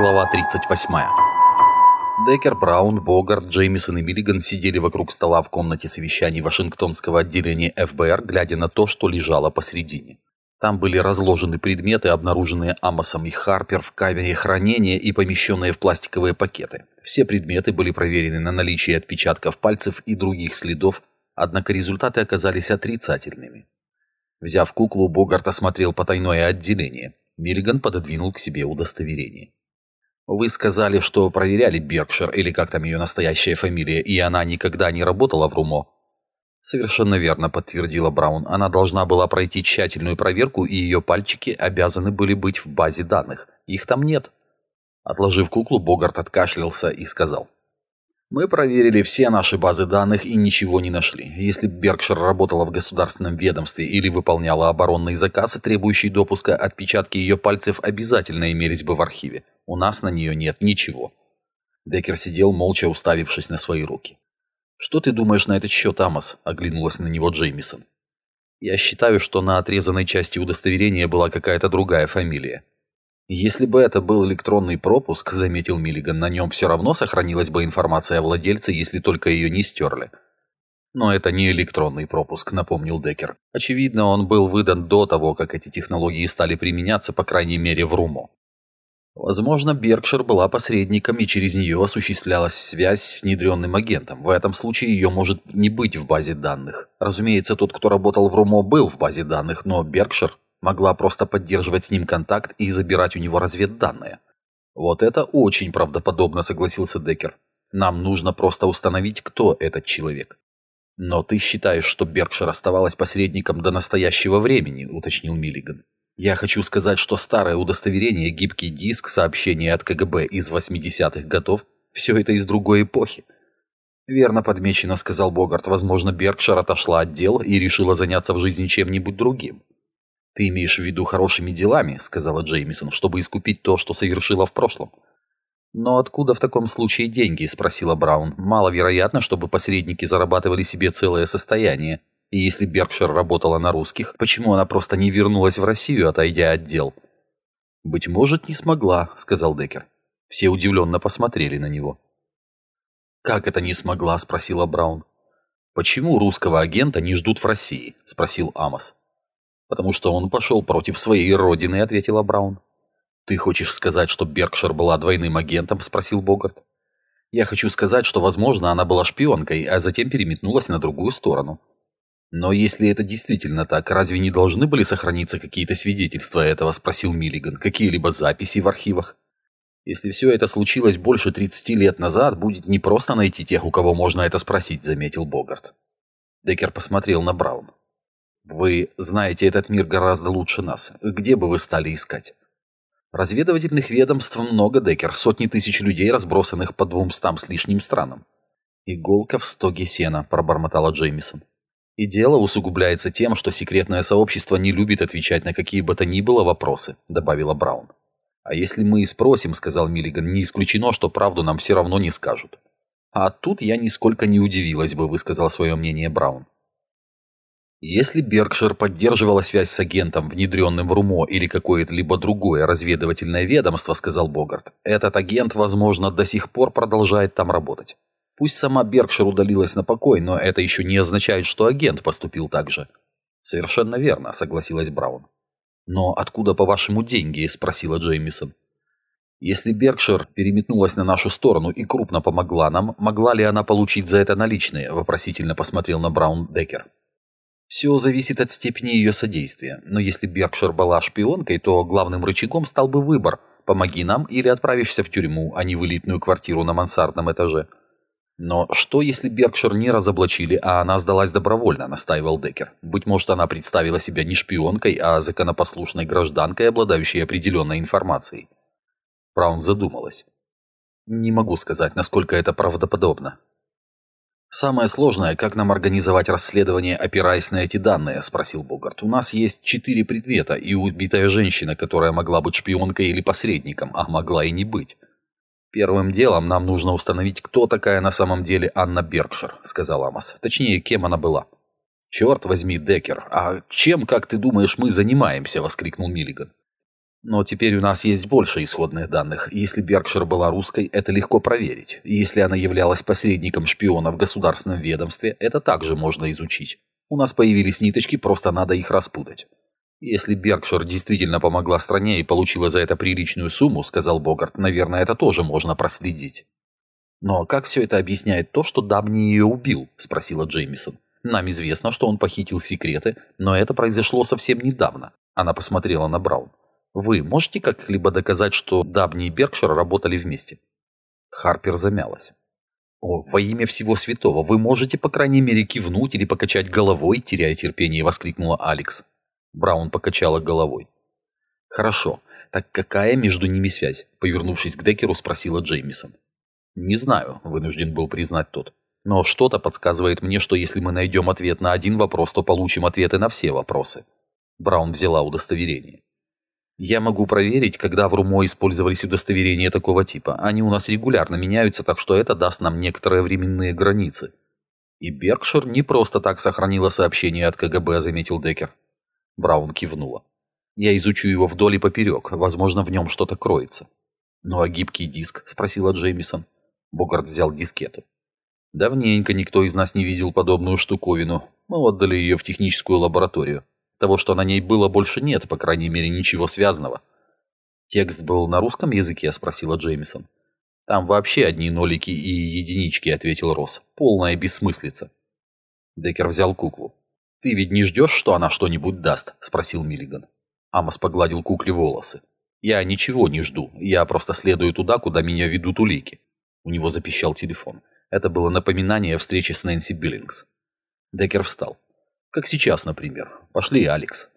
Глава 38. Деккер, Браун, Богарт, Джеймисон и Миллиган сидели вокруг стола в комнате совещаний Вашингтонского отделения ФБР, глядя на то, что лежало посередине. Там были разложены предметы, обнаруженные Амосом и Харпер в камере хранения и помещенные в пластиковые пакеты. Все предметы были проверены на наличие отпечатков пальцев и других следов, однако результаты оказались отрицательными. Взяв куклу, Богарт осмотрел потайное отделение. Миллиган пододвинул к себе удостоверение. «Вы сказали, что проверяли Беркшир, или как там ее настоящая фамилия, и она никогда не работала в РУМО?» «Совершенно верно», — подтвердила Браун. «Она должна была пройти тщательную проверку, и ее пальчики обязаны были быть в базе данных. Их там нет». Отложив куклу, Богарт откашлялся и сказал. Мы проверили все наши базы данных и ничего не нашли. Если Беркшир работала в государственном ведомстве или выполняла оборонные заказы, требующие допуска, отпечатки ее пальцев обязательно имелись бы в архиве. У нас на нее нет ничего. Деккер сидел, молча уставившись на свои руки. «Что ты думаешь на этот счет, Амос?» – оглянулась на него Джеймисон. «Я считаю, что на отрезанной части удостоверения была какая-то другая фамилия. Если бы это был электронный пропуск, заметил Миллиган, на нем все равно сохранилась бы информация о владельце, если только ее не стерли. Но это не электронный пропуск, напомнил Деккер. Очевидно, он был выдан до того, как эти технологии стали применяться, по крайней мере, в РУМО. Возможно, Беркшир была посредником, и через нее осуществлялась связь с внедренным агентом. В этом случае ее может не быть в базе данных. Разумеется, тот, кто работал в РУМО, был в базе данных, но Беркшир могла просто поддерживать с ним контакт и забирать у него разведданные. Вот это очень правдоподобно, согласился Деккер. Нам нужно просто установить, кто этот человек. Но ты считаешь, что Беркшир оставалась посредником до настоящего времени, уточнил Миллиган. Я хочу сказать, что старое удостоверение, гибкий диск, сообщение от КГБ из 80-х годов – все это из другой эпохи. Верно подмечено, сказал Богарт. Возможно, Беркшир отошла от дел и решила заняться в жизни чем-нибудь другим. «Ты имеешь в виду хорошими делами», — сказала Джеймисон, «чтобы искупить то, что совершила в прошлом». «Но откуда в таком случае деньги?» – спросила Браун. «Маловероятно, чтобы посредники зарабатывали себе целое состояние. И если Беркшир работала на русских, почему она просто не вернулась в Россию, отойдя от дел?» «Быть может, не смогла», – сказал Деккер. Все удивленно посмотрели на него. «Как это не смогла?» – спросила Браун. «Почему русского агента не ждут в России?» – спросил Амос. «Потому что он пошел против своей родины», — ответила Браун. «Ты хочешь сказать, что Беркшир была двойным агентом?» — спросил Богарт. «Я хочу сказать, что, возможно, она была шпионкой, а затем переметнулась на другую сторону». «Но если это действительно так, разве не должны были сохраниться какие-то свидетельства этого?» — спросил Миллиган. «Какие-либо записи в архивах?» «Если все это случилось больше 30 лет назад, будет непросто найти тех, у кого можно это спросить», — заметил Богарт. Деккер посмотрел на Браун. Вы знаете этот мир гораздо лучше нас. Где бы вы стали искать? Разведывательных ведомств много, Деккер, сотни тысяч людей, разбросанных по двумстам с лишним странам. «Иголка в стоге сена», — пробормотала Джеймисон. «И дело усугубляется тем, что секретное сообщество не любит отвечать на какие бы то ни было вопросы», — добавила Браун. «А если мы и спросим», — сказал Миллиган, — «не исключено, что правду нам все равно не скажут». «А тут я нисколько не удивилась бы», — высказал свое мнение Браун. Если Беркшир поддерживала связь с агентом, внедренным в РУМО или какое-либо другое разведывательное ведомство, сказал Богарт, этот агент, возможно, до сих пор продолжает там работать. Пусть сама Беркшир удалилась на покой, но это еще не означает, что агент поступил так же. Совершенно верно, согласилась Браун. Но откуда, по-вашему, деньги? спросила Джеймисон. Если Беркшир переметнулась на нашу сторону и крупно помогла нам, могла ли она получить за это наличные? Вопросительно посмотрел на Браун Деккер. Все зависит от степени ее содействия, но если Беркшир была шпионкой, то главным рычагом стал бы выбор «помоги нам» или отправишься в тюрьму, а не в элитную квартиру на мансардном этаже. Но что, если Беркшир не разоблачили, а она сдалась добровольно, настаивал Деккер. Быть может, она представила себя не шпионкой, а законопослушной гражданкой, обладающей определенной информацией. Браун задумалась. Не могу сказать, насколько это правдоподобно. «Самое сложное, как нам организовать расследование, опираясь на эти данные?» – спросил Богарт. «У нас есть четыре предмета и убитая женщина, которая могла быть шпионкой или посредником, а могла и не быть». «Первым делом нам нужно установить, кто такая на самом деле Анна Беркшир», – сказал Амос. «Точнее, кем она была». «Черт возьми, Деккер, а чем, как ты думаешь, мы занимаемся?» – воскликнул Миллиган. Но теперь у нас есть больше исходных данных. Если Беркшир была русской, это легко проверить. Если она являлась посредником шпиона в государственном ведомстве, это также можно изучить. У нас появились ниточки, просто надо их распутать. Если Беркшир действительно помогла стране и получила за это приличную сумму, сказал Богарт, наверное, это тоже можно проследить. Но как все это объясняет то, что Дабни ее убил? Спросила Джеймисон. Нам известно, что он похитил секреты, но это произошло совсем недавно. Она посмотрела на Браун. Вы можете как-либо доказать, что Дабни и Беркшир работали вместе? Харпер замялась. «О, во имя всего святого, вы можете, по крайней мере, кивнуть или покачать головой?» теряя терпение, воскликнула Алекс. Браун покачала головой. «Хорошо. Так какая между ними связь?» Повернувшись к Деккеру, спросила Джеймисон. «Не знаю», — вынужден был признать тот. «Но что-то подсказывает мне, что если мы найдем ответ на один вопрос, то получим ответы на все вопросы». Браун взяла удостоверение. Я могу проверить, когда в РУМО использовались удостоверения такого типа. Они у нас регулярно меняются, так что это даст нам некоторые временные границы. И Беркшир не просто так сохранила сообщение от КГБ, заметил Деккер. Браун кивнула. Я изучу его вдоль и поперек, возможно, в нем что-то кроется. Ну а гибкий диск? Спросила Джеймисон. Богарт взял дискету. Давненько никто из нас не видел подобную штуковину. Мы отдали ее в техническую лабораторию. Того, что на ней было, больше нет, по крайней мере, ничего связанного. «Текст был на русском языке?» – спросила Джеймисон. «Там вообще одни нолики и единички», – ответил Росс. «Полная бессмыслица». Деккер взял куклу. «Ты ведь не ждешь, что она что-нибудь даст?» – спросил Миллиган. Амос погладил кукле волосы. «Я ничего не жду. Я просто следую туда, куда меня ведут улики». У него запищал телефон. Это было напоминание о встрече с Нэнси Биллингс. Деккер встал. Как сейчас, например. Пошли, Алекс.